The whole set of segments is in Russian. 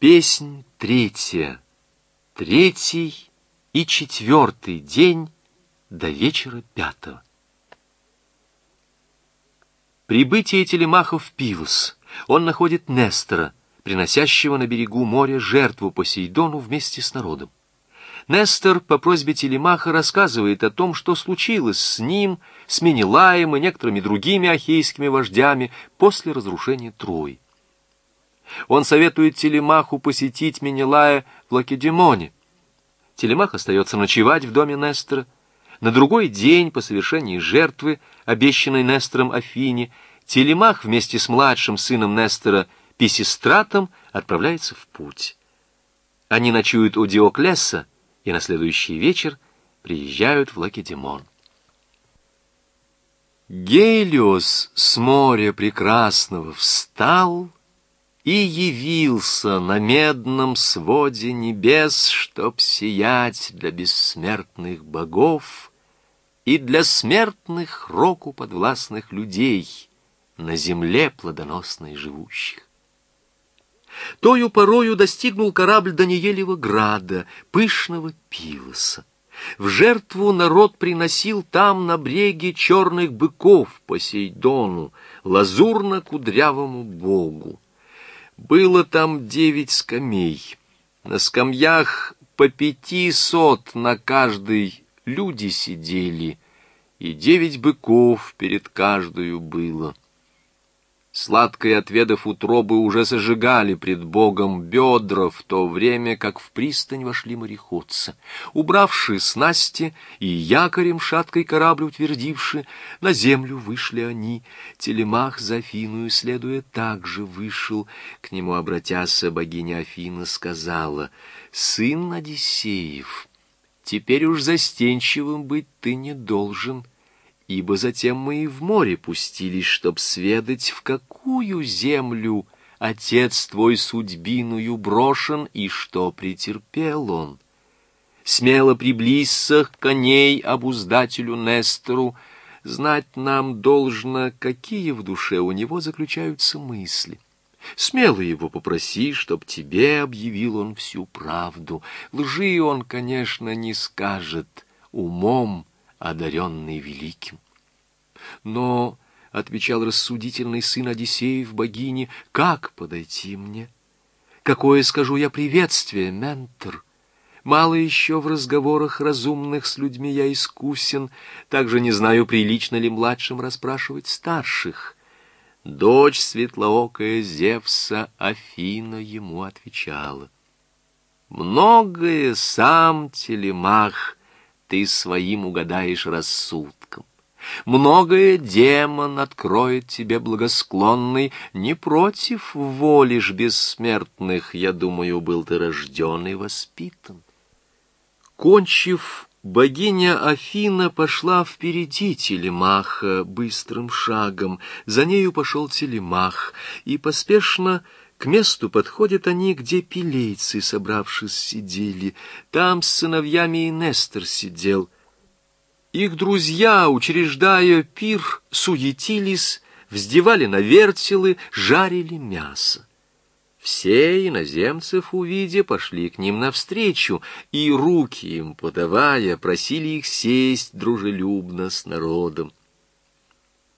Песнь третья. Третий и четвертый день до вечера пятого. Прибытие Телемаха в Пивус. Он находит Нестора, приносящего на берегу моря жертву Посейдону вместе с народом. Нестор по просьбе Телемаха рассказывает о том, что случилось с ним, с Менелаем и некоторыми другими ахейскими вождями после разрушения Трои. Он советует Телемаху посетить Менелая в Лакедемоне. Телемах остается ночевать в доме Нестора. На другой день, по совершении жертвы, обещанной Нестором Афине, Телемах вместе с младшим сыном Нестора Писистратом отправляется в путь. Они ночуют у Диоклеса и на следующий вечер приезжают в Лакедемон. Гелиос с моря прекрасного встал и явился на медном своде небес, чтоб сиять для бессмертных богов и для смертных року подвластных людей на земле плодоносной живущих. Тою порою достигнул корабль Даниелева града, пышного пилоса. В жертву народ приносил там на бреге черных быков Посейдону, лазурно-кудрявому богу. Было там девять скамей. На скамьях по пяти сот на каждой люди сидели, и девять быков перед каждую было. Сладкой отведав утробы уже зажигали пред Богом бедра, в то время как в пристань вошли мореходцы. Убравши снасти и якорем шаткой корабль утвердивши, на землю вышли они. Телемах за Афиную, следуя, также вышел. К нему, обратяся, богиня Афина сказала, «Сын Одиссеев, теперь уж застенчивым быть ты не должен» ибо затем мы и в море пустились, чтоб сведать, в какую землю отец твой судьбиную брошен и что претерпел он. Смело приблизься к коней обуздателю Нестору, знать нам должно, какие в душе у него заключаются мысли. Смело его попроси, чтоб тебе объявил он всю правду. Лжи он, конечно, не скажет, умом одаренный великим. Но, — отвечал рассудительный сын Одиссеев богине, — как подойти мне? Какое, скажу я, приветствие, ментор? Мало еще в разговорах разумных с людьми я искусен, также не знаю, прилично ли младшим расспрашивать старших. Дочь светлоокая Зевса Афина ему отвечала. Многое сам телемах ты своим угадаешь рассудком. Многое демон откроет тебе благосклонный, не против воли ж бессмертных, я думаю, был ты рожден и воспитан. Кончив, богиня Афина пошла впереди Телемаха быстрым шагом, за нею пошел Телемах, и поспешно к месту подходят они, где пилейцы, собравшись, сидели. Там с сыновьями и Нестор сидел. Их друзья, учреждая пир, суетились, вздевали на вертелы, жарили мясо. Все иноземцев, увидя, пошли к ним навстречу, и руки им подавая, просили их сесть дружелюбно с народом.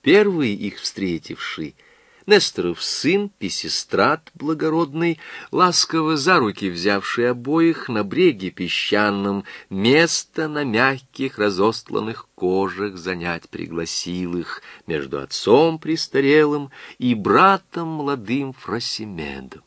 Первый их встретивший — Несторов сын, Писистрат благородный, ласково за руки взявший обоих на бреге песчаном, место на мягких разостланных кожах занять пригласил их между отцом престарелым и братом молодым Фросимедом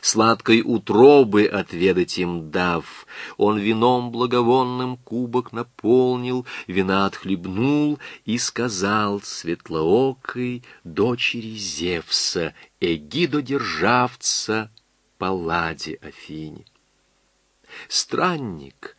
сладкой утробы отведать им дав. Он вином благовонным кубок наполнил, вина отхлебнул и сказал светлоокой дочери Зевса, эгидодержавца Палладе Афине. Странник,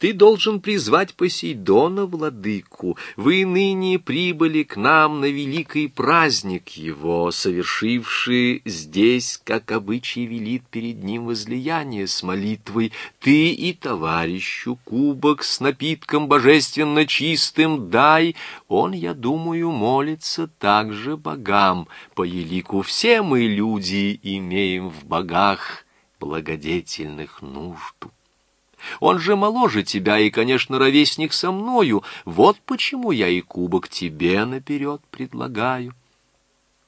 Ты должен призвать Посейдона, владыку. Вы ныне прибыли к нам на великий праздник его, совершивший здесь, как обычай велит перед ним возлияние с молитвой. Ты и товарищу кубок с напитком божественно чистым дай. Он, я думаю, молится также богам. По елику все мы, люди, имеем в богах благодетельных нужду. Он же моложе тебя и, конечно, ровесник со мною. Вот почему я и кубок тебе наперед предлагаю.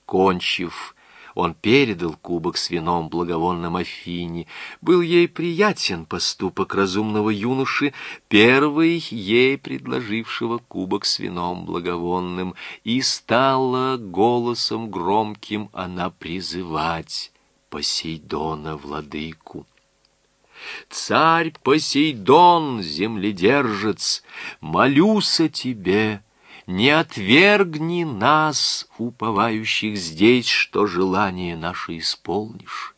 Кончив, он передал кубок с вином благовонным Афине. Был ей приятен поступок разумного юноши, первый ей предложившего кубок с вином благовонным, и стала голосом громким она призывать Посейдона владыку. Царь Посейдон, земледержец, молюся тебе, не отвергни нас, уповающих здесь, что желание наше исполнишь.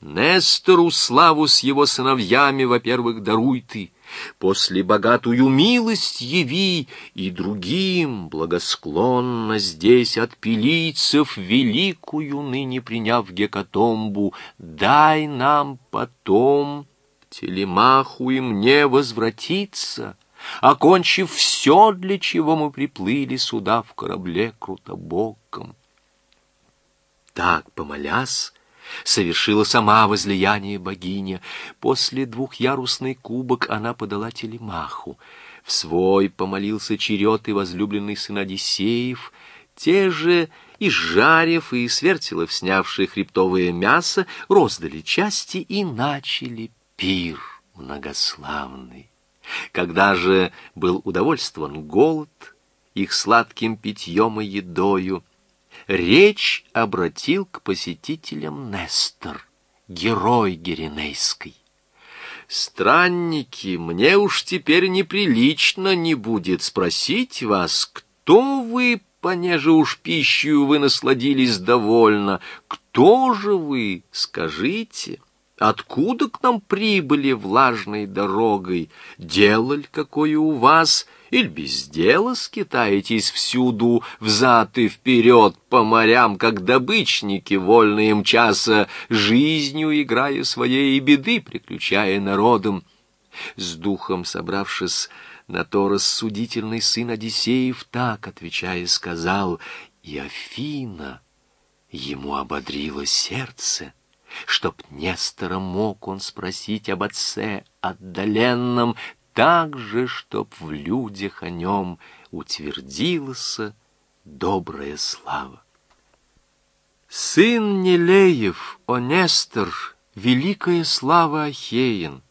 Нестору славу с его сыновьями, во-первых, даруй ты, после богатую милость яви, и другим благосклонно здесь от пилийцев великую ныне приняв гекатомбу, дай нам потом Телемаху и мне возвратиться, окончив все, для чего мы приплыли сюда в корабле крутобоком. Так, помолясь, совершила сама возлияние богиня. После двухъярусный кубок она подала Телемаху. В свой помолился черед и возлюбленный сын Одиссеев. Те же, и жарев, и свертелов, снявшие хребтовое мясо, роздали части и начали пир многославный. Когда же был удовольствован голод их сладким питьем и едою, речь обратил к посетителям Нестор, герой Геринейской. «Странники, мне уж теперь неприлично не будет спросить вас, кто вы, понеже уж пищу вы насладились довольно, кто же вы, скажите?» Откуда к нам прибыли влажной дорогой? Делаль какое у вас? Или без дела скитаетесь всюду, взад и вперед по морям, как добычники, вольные мчаса, жизнью играя своей беды, приключая народом? С духом собравшись, на то рассудительный сын Одиссеев так, отвечая, сказал, и Афина ему ободрило сердце — чтоб Нестора мог он спросить об отце отдаленном, так же, чтоб в людях о нем утвердилась добрая слава. Сын Нелеев, о Нестор, великая слава Ахеин,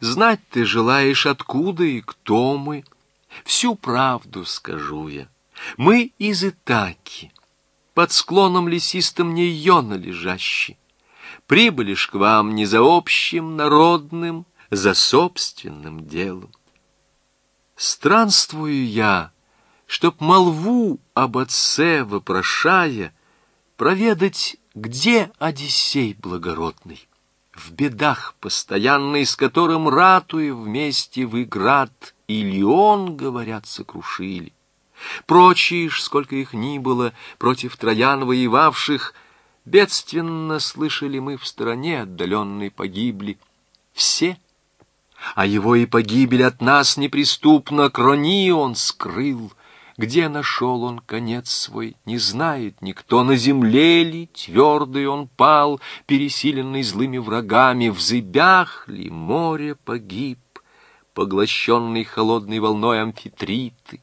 знать ты желаешь, откуда и кто мы, всю правду скажу я. Мы из Итаки, под склоном лесистым Нейона лежащий, прибыли ж к вам не за общим народным, за собственным делом. Странствую я, чтоб молву об отце вопрошая, проведать, где Одиссей благородный, в бедах постоянный, с которым ратуя вместе вы град Илион, говорят, сокрушили. Прочие ж, сколько их ни было, против троян воевавших — Бедственно слышали мы в стороне отдаленной погибли. Все, а его и погибель от нас неприступно крони он скрыл. Где нашел он конец свой, не знает никто. На земле ли твердый он пал, пересиленный злыми врагами, в зыбях ли море погиб, поглощенный холодной волной амфитриты.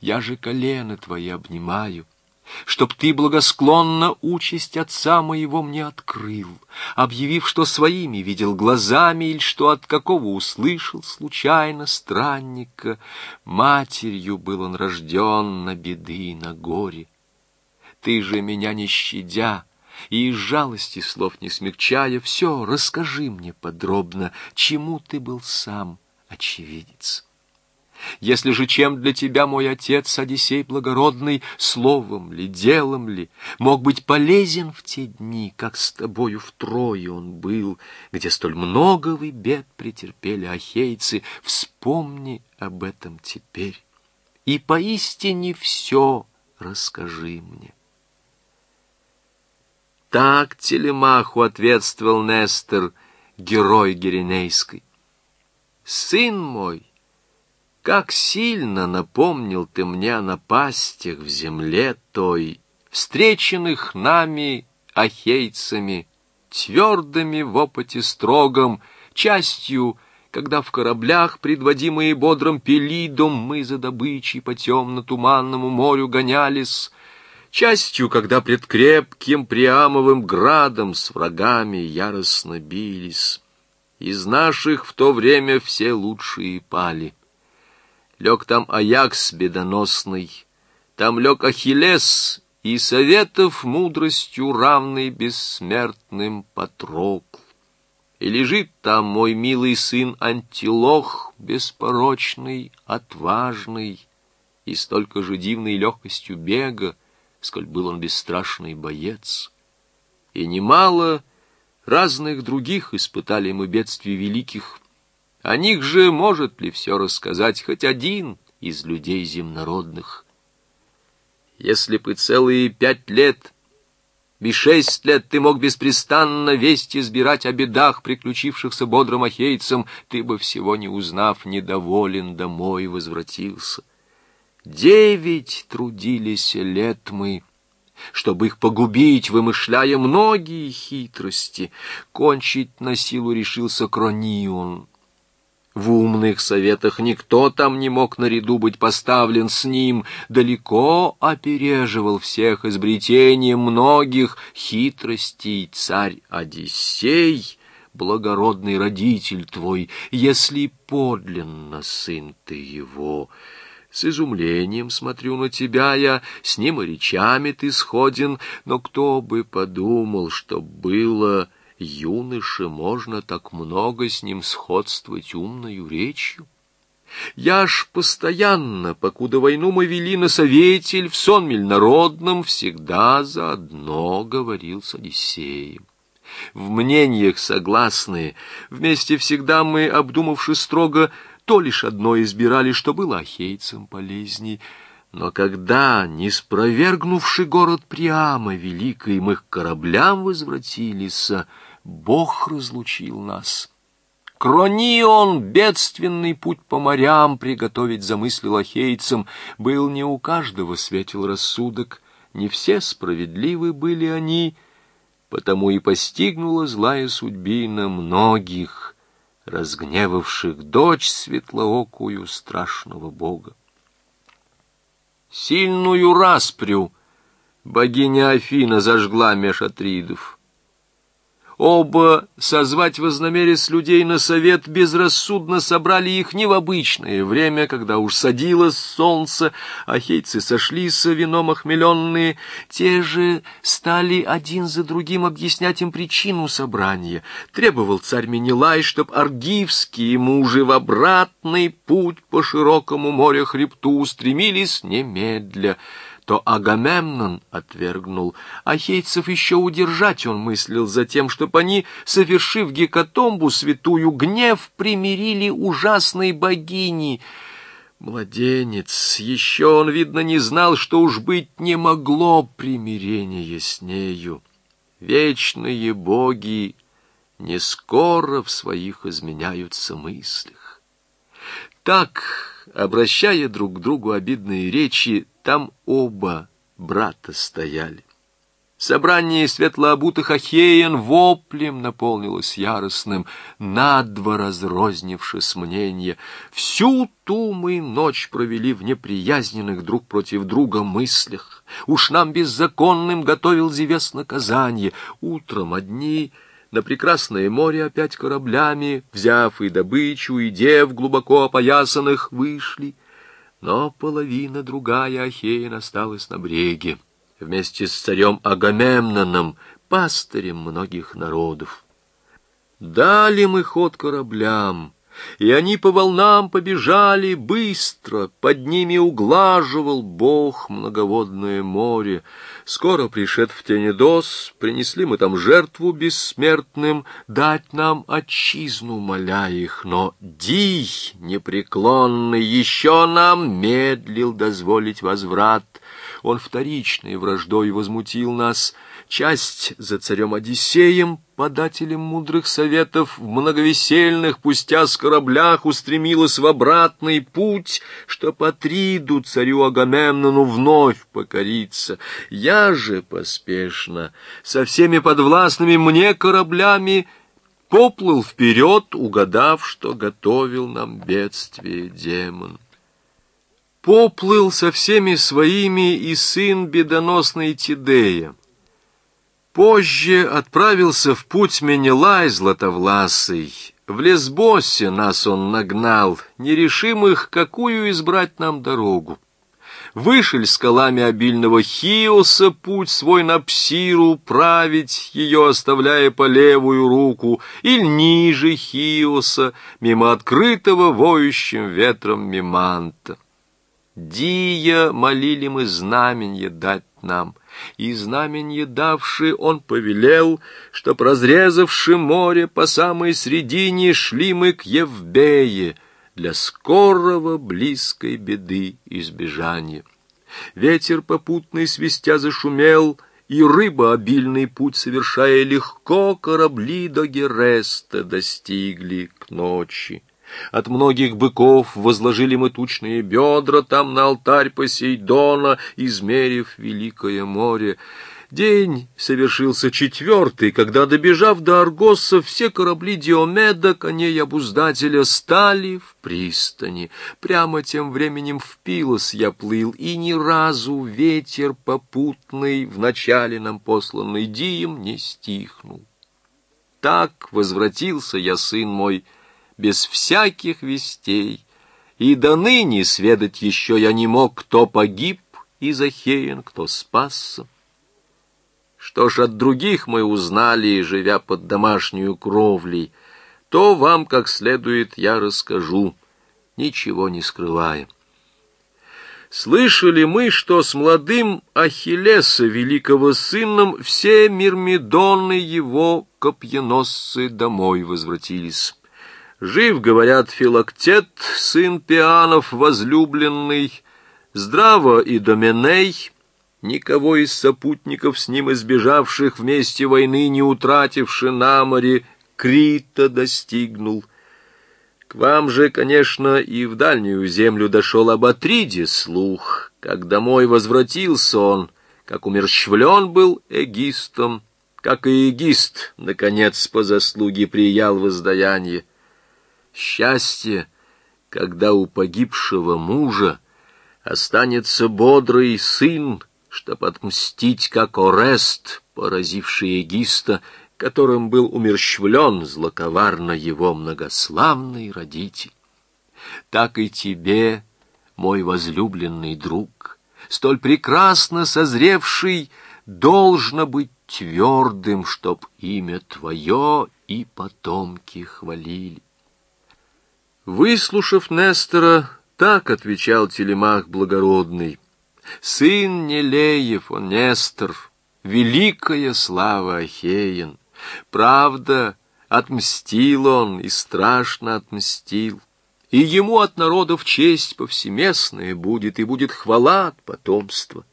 Я же колено твои обнимаю — чтоб ты благосклонно участь отца моего мне открыл, объявив, что своими видел глазами, или что от какого услышал случайно странника. Матерью был он рожден на беды и на горе. Ты же меня не щадя, и из жалости слов не смягчая, все расскажи мне подробно, чему ты был сам очевидец. Если же чем для тебя, мой отец, Одиссей благородный, словом ли, делом ли, мог быть полезен в те дни, как с тобою втрое он был, где столь много вы бед претерпели ахейцы, вспомни об этом теперь. И поистине все расскажи мне. Так Телемаху ответствовал Нестор, герой Геринейской. «Сын мой, как сильно напомнил ты мне о напастях в земле той, встреченных нами, ахейцами, твердыми в опыте строгом, частью, когда в кораблях, предводимые бодрым пелидом, мы за добычей по темно-туманному морю гонялись, частью, когда пред крепким Приамовым градом с врагами яростно бились. Из наших в то время все лучшие пали. Лег там Аякс бедоносный, там лег Ахиллес, и советов мудростью равный бессмертным Патрокл. И лежит там мой милый сын Антилох, беспорочный, отважный, и столько же дивной легкостью бега, сколь был он бесстрашный боец. И немало разных других испытали мы бедствий великих, о них же может ли все рассказать хоть один из людей земнородных? Если бы целые пять лет, и шесть лет ты мог беспрестанно вести избирать о бедах, приключившихся бодрым ахейцам, ты бы всего не узнав, недоволен домой возвратился. Девять трудились лет мы, чтобы их погубить, вымышляя многие хитрости. Кончить на силу решился Кронион. В умных советах никто там не мог наряду быть поставлен с ним, далеко опереживал всех изобретением многих хитростей царь Одиссей, благородный родитель твой, если подлинно сын ты его. С изумлением смотрю на тебя я, с ним и речами ты сходен, но кто бы подумал, что было юноше можно так много с ним сходствовать умною речью? Я ж постоянно, покуда войну мы вели на советель, в сонмель народном, всегда заодно говорил с Одиссеем. В мнениях согласные, вместе всегда мы, обдумавши строго, то лишь одно избирали, что было ахейцам полезней — но когда, не спровергнувши город Приама великой, мы к кораблям возвратились, Бог разлучил нас. Кронион, бедственный путь по морям приготовить замыслил ахейцам, был не у каждого светил рассудок, не все справедливы были они, потому и постигнула злая судьбина многих, разгневавших дочь светлоокую страшного бога. Сильную распрю богиня Афина зажгла меж атридов. Оба созвать вознамерясь людей на совет безрассудно собрали их не в обычное время, когда уж садилось солнце, а хейцы сошлись вином охмеленные. Те же стали один за другим объяснять им причину собрания. Требовал царь Менелай, чтоб аргивские мужи в обратный путь по широкому морю хребту устремились немедля то Агамемнон отвергнул. Ахейцев еще удержать он мыслил за тем, чтобы они, совершив гекатомбу святую, гнев примирили ужасной богини. Младенец, еще он, видно, не знал, что уж быть не могло примирения с нею. Вечные боги не скоро в своих изменяются мыслях. Так, обращая друг к другу обидные речи, там оба брата стояли. Собрание светлообутых ахеян воплем наполнилось яростным, надво разрознившись мнение. Всю ту мы ночь провели в неприязненных друг против друга мыслях. Уж нам беззаконным готовил Зевес наказание. Утром одни на прекрасное море опять кораблями, взяв и добычу, и дев глубоко опоясанных, вышли — но половина другая Ахеин осталась на бреге, вместе с царем Агамемноном, пастырем многих народов. Дали мы ход кораблям, и они по волнам побежали быстро, под ними углаживал Бог многоводное море. Скоро пришед в Тенедос, принесли мы там жертву бессмертным, дать нам отчизну, моля их, но Дий непреклонный еще нам медлил дозволить возврат. Он вторичной враждой возмутил нас — часть за царем Одиссеем, подателем мудрых советов, в многовесельных, пустя с кораблях, устремилась в обратный путь, что Патриду, царю Агамемнону, вновь покориться. Я же поспешно, со всеми подвластными мне кораблями, поплыл вперед, угадав, что готовил нам бедствие демон. Поплыл со всеми своими и сын бедоносный Тидея. Позже отправился в путь Менелай Златовласый. В Лесбосе нас он нагнал, нерешимых, какую избрать нам дорогу. Вышель скалами обильного Хиоса путь свой на Псиру, править ее, оставляя по левую руку, или ниже Хиоса, мимо открытого воющим ветром Миманта. Дия молили мы знаменье дать нам — и знаменье давши он повелел, чтоб, разрезавши море по самой средине, шли мы к Евбее для скорого близкой беды избежания. Ветер попутный свистя зашумел, и рыба обильный путь совершая легко, корабли до Гереста достигли к ночи. От многих быков возложили мы тучные бедра там на алтарь Посейдона, измерив великое море. День совершился четвертый, когда, добежав до Аргоса, все корабли Диомеда, коней обуздателя, стали в пристани. Прямо тем временем в Пилос я плыл, и ни разу ветер попутный, вначале нам посланный Дием, не стихнул. Так возвратился я, сын мой, — без всяких вестей, и до ныне сведать еще я не мог, кто погиб из Ахеен, кто спасся. Что ж от других мы узнали, живя под домашнюю кровлей, то вам как следует я расскажу, ничего не скрывая. Слышали мы, что с молодым Ахиллеса, великого сыном, все мирмидоны его копьеносцы домой возвратились. Жив, говорят, Филактет, сын Пианов, возлюбленный, здраво и Доменей, никого из сопутников с ним избежавших вместе войны, не утративши на море, Крита достигнул. К вам же, конечно, и в дальнюю землю дошел об Атриде слух, как домой возвратился он, как умерщвлен был эгистом, как и эгист, наконец, по заслуге приял воздаяние. Счастье, когда у погибшего мужа останется бодрый сын, чтоб отмстить, как Орест, поразивший Эгиста, которым был умерщвлен злоковарно его многославный родитель. Так и тебе, мой возлюбленный друг, столь прекрасно созревший, должно быть твердым, чтоб имя твое и потомки хвалили. Выслушав Нестора, так отвечал Телемах Благородный. «Сын Нелеев, он Нестор, великая слава Ахеен. Правда, отмстил он и страшно отмстил. И ему от народов честь повсеместная будет, и будет хвала от потомства.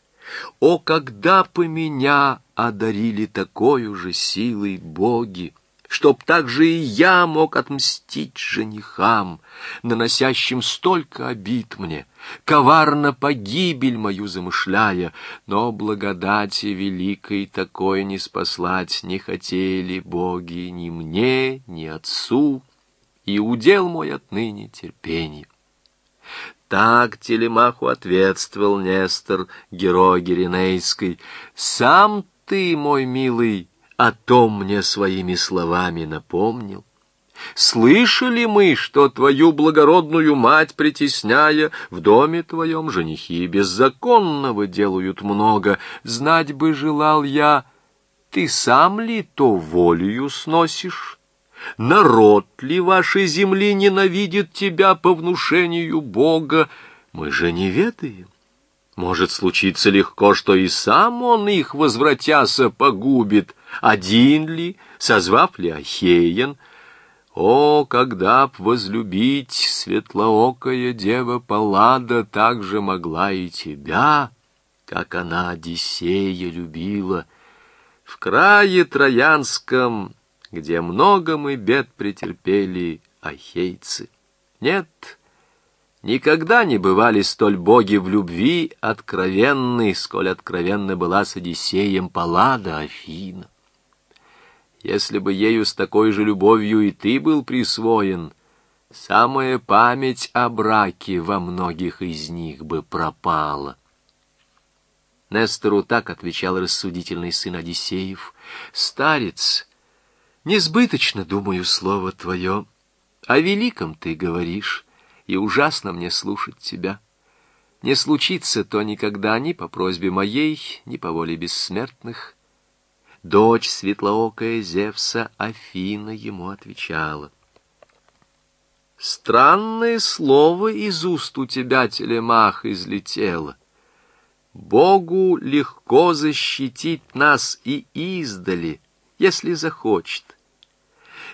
О, когда по меня одарили такой же силой боги! Чтоб также и я мог отмстить женихам, наносящим столько обид мне, коварно погибель мою замышляя, но благодати великой такой не спаслать не хотели боги ни мне, ни отцу, и удел мой отныне терпение. Так Телемаху ответствовал Нестор, герой Геринейской. «Сам ты, мой милый, о том мне своими словами напомнил. Слышали мы, что твою благородную мать, притесняя, в доме твоем женихи беззаконного делают много. Знать бы желал я, ты сам ли то волею сносишь? Народ ли вашей земли ненавидит тебя по внушению Бога? Мы же не ведаем. Может случиться легко, что и сам он их, возвратяся, погубит. Один ли, созвав ли Ахеян? О, когда б возлюбить светлоокая дева Паллада так же могла и тебя, как она Одиссея любила. В крае Троянском, где много мы бед претерпели, ахейцы. Нет, Никогда не бывали столь боги в любви откровенны, сколь откровенна была с Одиссеем Паллада Афина. Если бы ею с такой же любовью и ты был присвоен, самая память о браке во многих из них бы пропала. Нестору так отвечал рассудительный сын Одиссеев. «Старец, несбыточно, думаю, слово твое, о великом ты говоришь» и ужасно мне слушать тебя. Не случится то никогда ни по просьбе моей, ни по воле бессмертных. Дочь светлоокая Зевса Афина ему отвечала. Странное слово из уст у тебя, телемах, излетело. Богу легко защитить нас и издали, если захочет.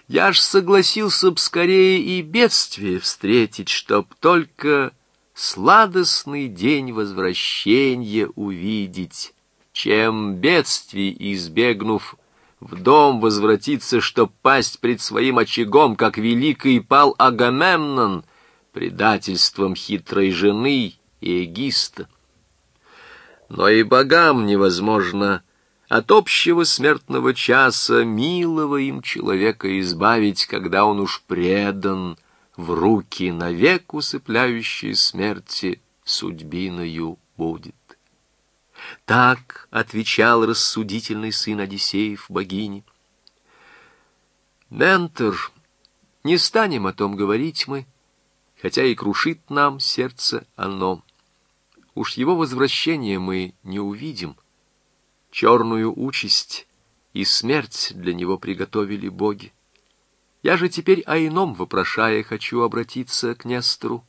Я ж согласился б скорее и бедствие встретить, чтоб только сладостный день возвращения увидеть, чем бедствий избегнув, в дом возвратиться, чтоб пасть пред своим очагом, как великий пал Агамемнон, предательством хитрой жены и эгиста. Но и богам невозможно от общего смертного часа милого им человека избавить, когда он уж предан в руки навек усыпляющей смерти судьбиною будет. Так отвечал рассудительный сын Одиссеев богине. Ментор, не станем о том говорить мы, хотя и крушит нам сердце оно. Уж его возвращение мы не увидим — Черную участь и смерть для него приготовили боги. Я же теперь о ином вопрошая хочу обратиться к Нестору.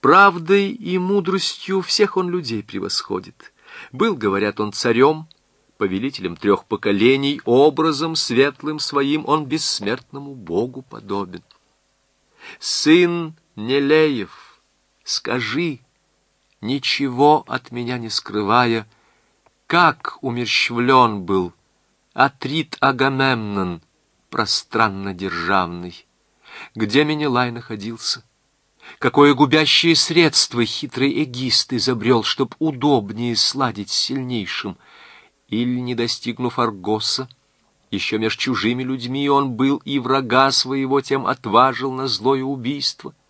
Правдой и мудростью всех он людей превосходит. Был, говорят, он царем, повелителем трех поколений, образом светлым своим он бессмертному Богу подобен. Сын Нелеев, скажи, ничего от меня не скрывая, как умерщвлен был Атрит Агамемнон, пространно-державный. Где Менелай находился? Какое губящее средство хитрый эгист изобрел, чтоб удобнее сладить с сильнейшим? Или, не достигнув Аргоса, еще меж чужими людьми он был и врага своего тем отважил на злое убийство —